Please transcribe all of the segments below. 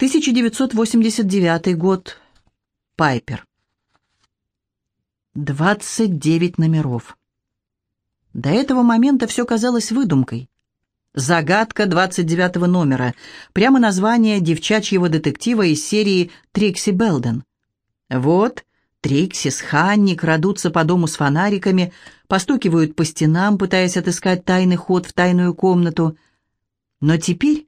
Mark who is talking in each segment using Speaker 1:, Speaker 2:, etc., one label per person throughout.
Speaker 1: 1989 год. Пайпер. 29 номеров. До этого момента все казалось выдумкой. Загадка 29 номера. Прямо название девчачьего детектива из серии «Трикси Белден». Вот Трикси с Ханни крадутся по дому с фонариками, постукивают по стенам, пытаясь отыскать тайный ход в тайную комнату. Но теперь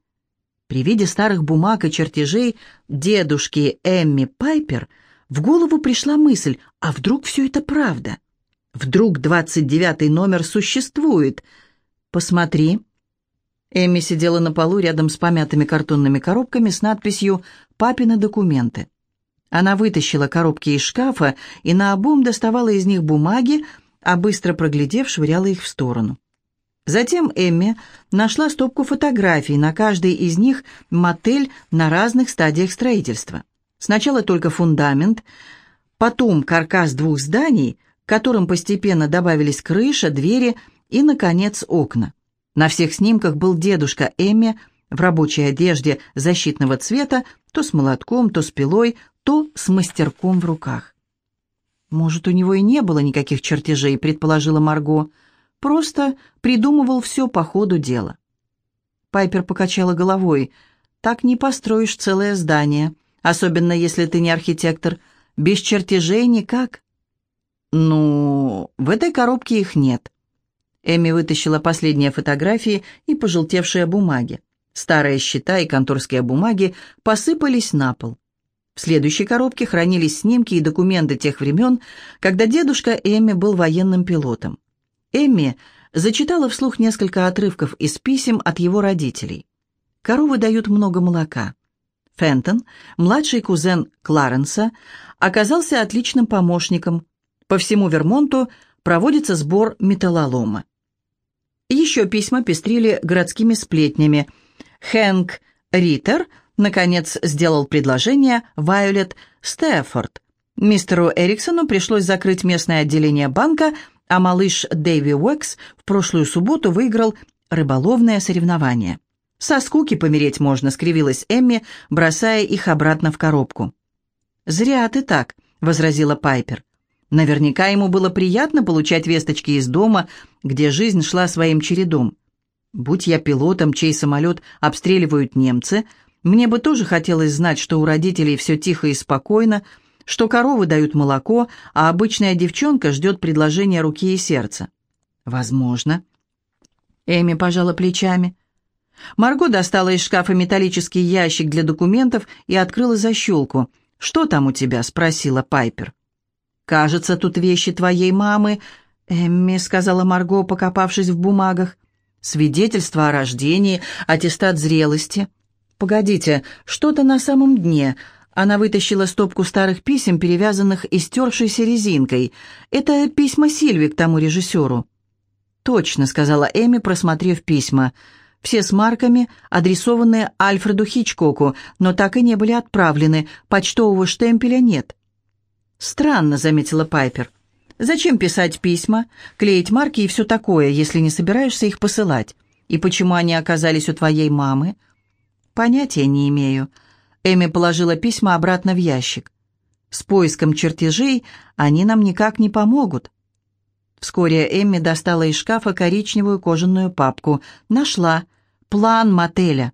Speaker 1: при виде старых бумаг и чертежей дедушки Эмми Пайпер в голову пришла мысль, а вдруг все это правда? Вдруг двадцать девятый номер существует? Посмотри. Эмми сидела на полу рядом с помятыми картонными коробками с надписью «Папины документы». Она вытащила коробки из шкафа и наобум доставала из них бумаги, а быстро проглядев, швыряла их в сторону. Затем Эмми нашла стопку фотографий, на каждой из них мотель на разных стадиях строительства. Сначала только фундамент, потом каркас двух зданий, к которым постепенно добавились крыша, двери и, наконец, окна. На всех снимках был дедушка Эмми в рабочей одежде защитного цвета, то с молотком, то с пилой, то с мастерком в руках. «Может, у него и не было никаких чертежей», — предположила Марго, — Просто придумывал все по ходу дела. Пайпер покачала головой. «Так не построишь целое здание, особенно если ты не архитектор. Без чертежей никак». «Ну, в этой коробке их нет». Эми вытащила последние фотографии и пожелтевшие бумаги. Старые счета и конторские бумаги посыпались на пол. В следующей коробке хранились снимки и документы тех времен, когда дедушка Эми был военным пилотом. Эмми зачитала вслух несколько отрывков из писем от его родителей. Коровы дают много молока. Фентон, младший кузен Кларенса, оказался отличным помощником. По всему Вермонту проводится сбор металлолома. Еще письма пестрили городскими сплетнями. Хэнк Риттер, наконец, сделал предложение Вайолет Стефорд. Мистеру Эриксону пришлось закрыть местное отделение банка, а малыш Дэйви Уэкс в прошлую субботу выиграл рыболовное соревнование. «Со скуки помереть можно», — скривилась Эмми, бросая их обратно в коробку. «Зря ты так», — возразила Пайпер. Наверняка ему было приятно получать весточки из дома, где жизнь шла своим чередом. Будь я пилотом, чей самолет обстреливают немцы, мне бы тоже хотелось знать, что у родителей все тихо и спокойно, что коровы дают молоко, а обычная девчонка ждет предложения руки и сердца. Возможно. Эми пожала плечами. Марго достала из шкафа металлический ящик для документов и открыла защелку. «Что там у тебя?» — спросила Пайпер. «Кажется, тут вещи твоей мамы», — Эмми сказала Марго, покопавшись в бумагах. «Свидетельство о рождении, аттестат зрелости». «Погодите, что-то на самом дне. Она вытащила стопку старых писем, перевязанных и стершейся резинкой. «Это письма Сильви к тому режиссеру». «Точно», — сказала Эми, просмотрев письма. «Все с марками, адресованные Альфреду Хичкоку, но так и не были отправлены, почтового штемпеля нет». «Странно», — заметила Пайпер. «Зачем писать письма, клеить марки и все такое, если не собираешься их посылать? И почему они оказались у твоей мамы?» «Понятия не имею». Эми положила письма обратно в ящик. «С поиском чертежей они нам никак не помогут». Вскоре Эмми достала из шкафа коричневую кожаную папку. Нашла. План мотеля.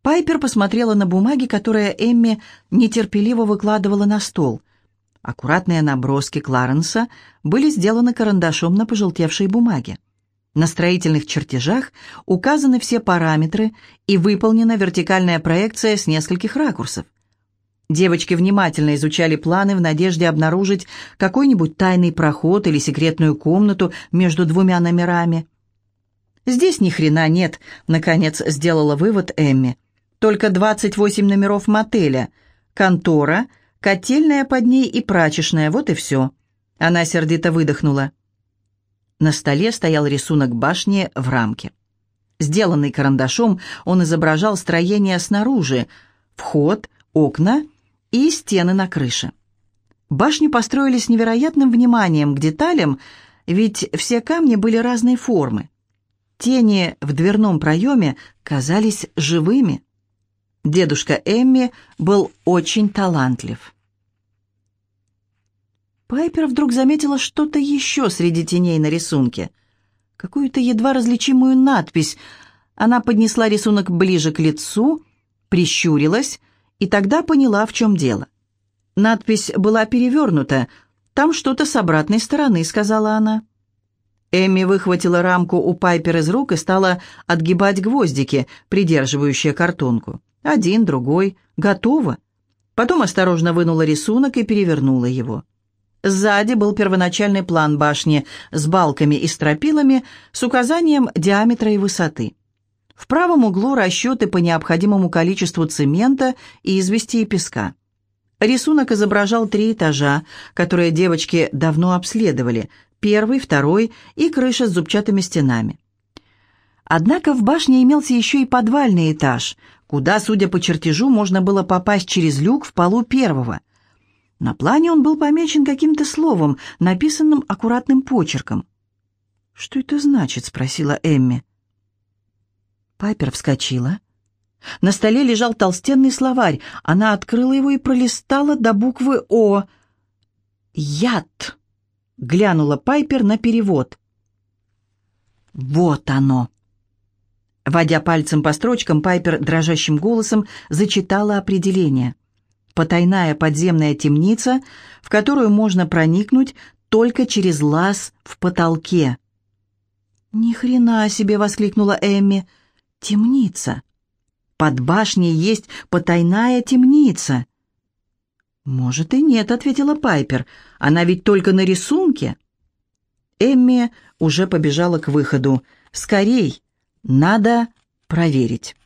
Speaker 1: Пайпер посмотрела на бумаги, которые Эмми нетерпеливо выкладывала на стол. Аккуратные наброски Кларенса были сделаны карандашом на пожелтевшей бумаге. На строительных чертежах указаны все параметры и выполнена вертикальная проекция с нескольких ракурсов. Девочки внимательно изучали планы в надежде обнаружить какой-нибудь тайный проход или секретную комнату между двумя номерами. «Здесь ни хрена нет», — наконец сделала вывод Эмми. «Только 28 номеров мотеля, контора, котельная под ней и прачечная, вот и все». Она сердито выдохнула. На столе стоял рисунок башни в рамке. Сделанный карандашом, он изображал строение снаружи, вход, окна и стены на крыше. Башню построили с невероятным вниманием к деталям, ведь все камни были разной формы. Тени в дверном проеме казались живыми. Дедушка Эмми был очень талантлив. Пайпер вдруг заметила что-то еще среди теней на рисунке. Какую-то едва различимую надпись. Она поднесла рисунок ближе к лицу, прищурилась и тогда поняла, в чем дело. Надпись была перевернута. «Там что-то с обратной стороны», — сказала она. Эмми выхватила рамку у Пайпер из рук и стала отгибать гвоздики, придерживающие картонку. Один, другой. Готово. Потом осторожно вынула рисунок и перевернула его. Сзади был первоначальный план башни с балками и стропилами с указанием диаметра и высоты. В правом углу расчеты по необходимому количеству цемента и извести и песка. Рисунок изображал три этажа, которые девочки давно обследовали, первый, второй и крыша с зубчатыми стенами. Однако в башне имелся еще и подвальный этаж, куда, судя по чертежу, можно было попасть через люк в полу первого. На плане он был помечен каким-то словом, написанным аккуратным почерком. «Что это значит?» — спросила Эмми. Пайпер вскочила. На столе лежал толстенный словарь. Она открыла его и пролистала до буквы «О». «Яд!» — глянула Пайпер на перевод. «Вот оно!» Водя пальцем по строчкам, Пайпер дрожащим голосом зачитала определение. «Потайная подземная темница, в которую можно проникнуть только через лаз в потолке». «Ни хрена себе!» — воскликнула Эмми. «Темница! Под башней есть потайная темница!» «Может и нет», — ответила Пайпер. «Она ведь только на рисунке». Эмми уже побежала к выходу. «Скорей! Надо проверить».